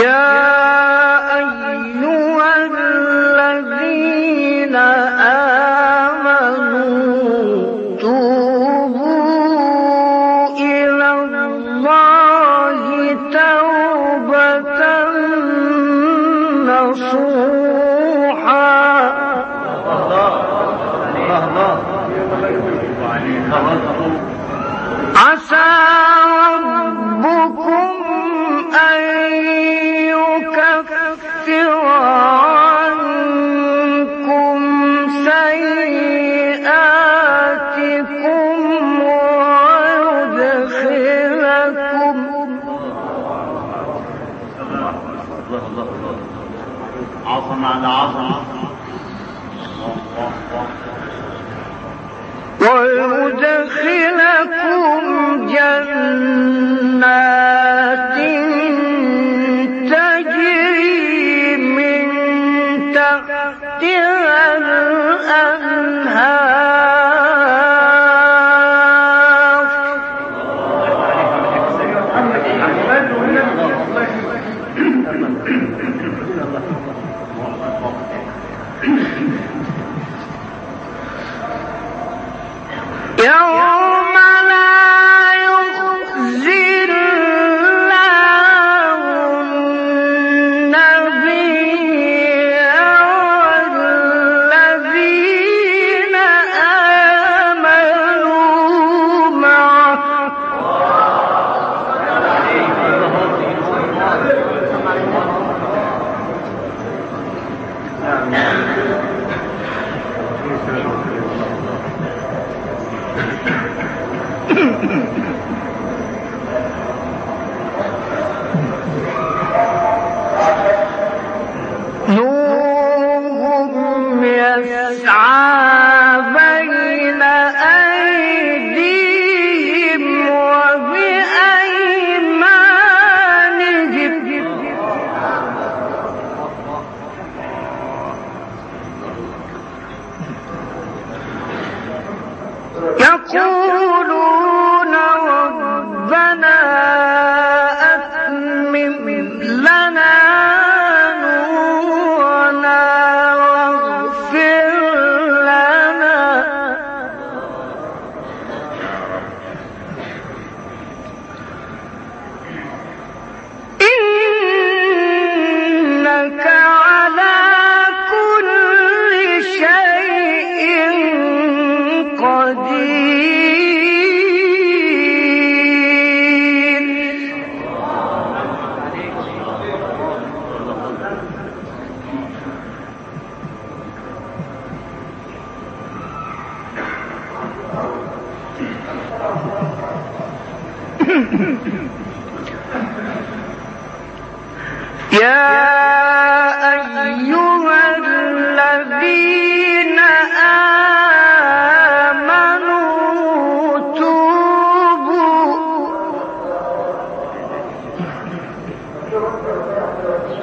yeah.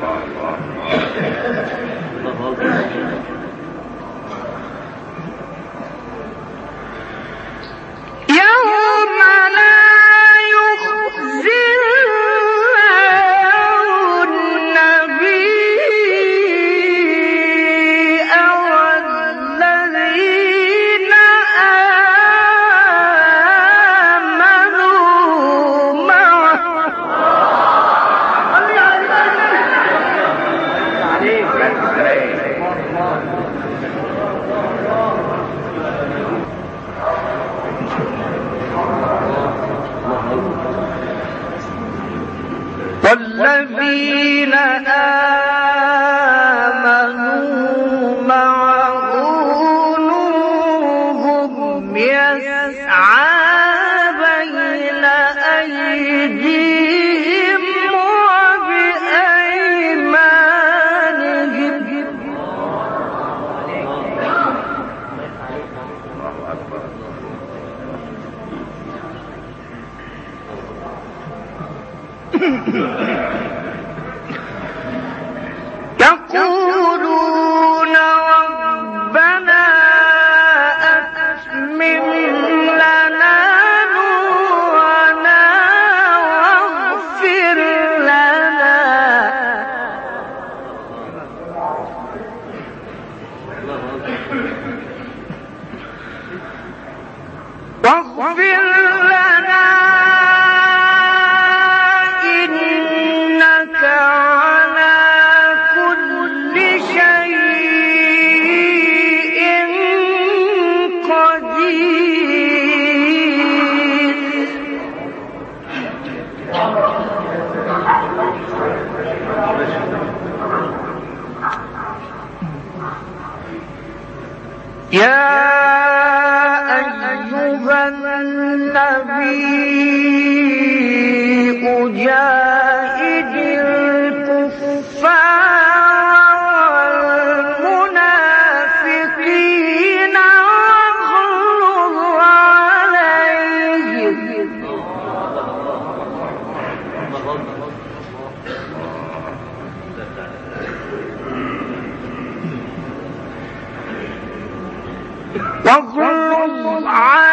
Vamos lá. يا واغلظ عليهم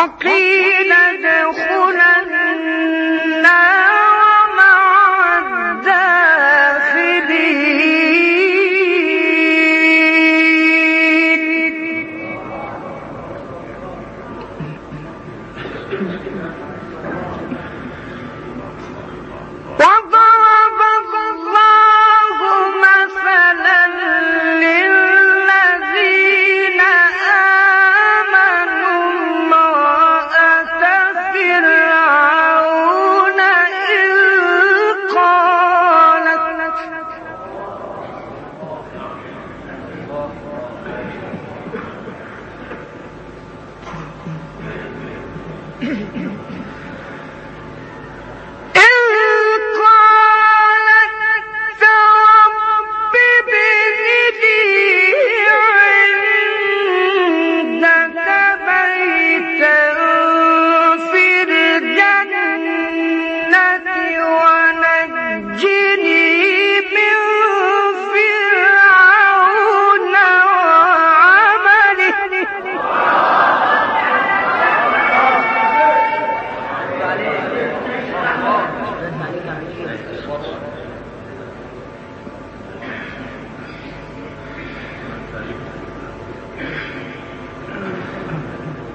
Walking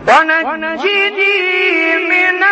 ونجني من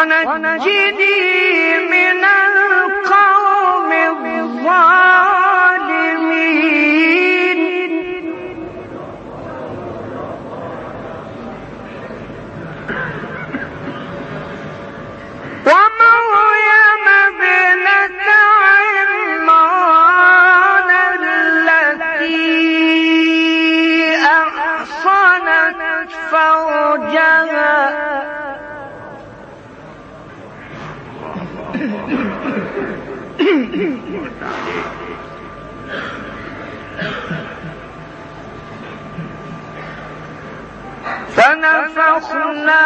ونجني من القوم الظالمين. فنفخنا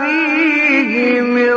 فيه من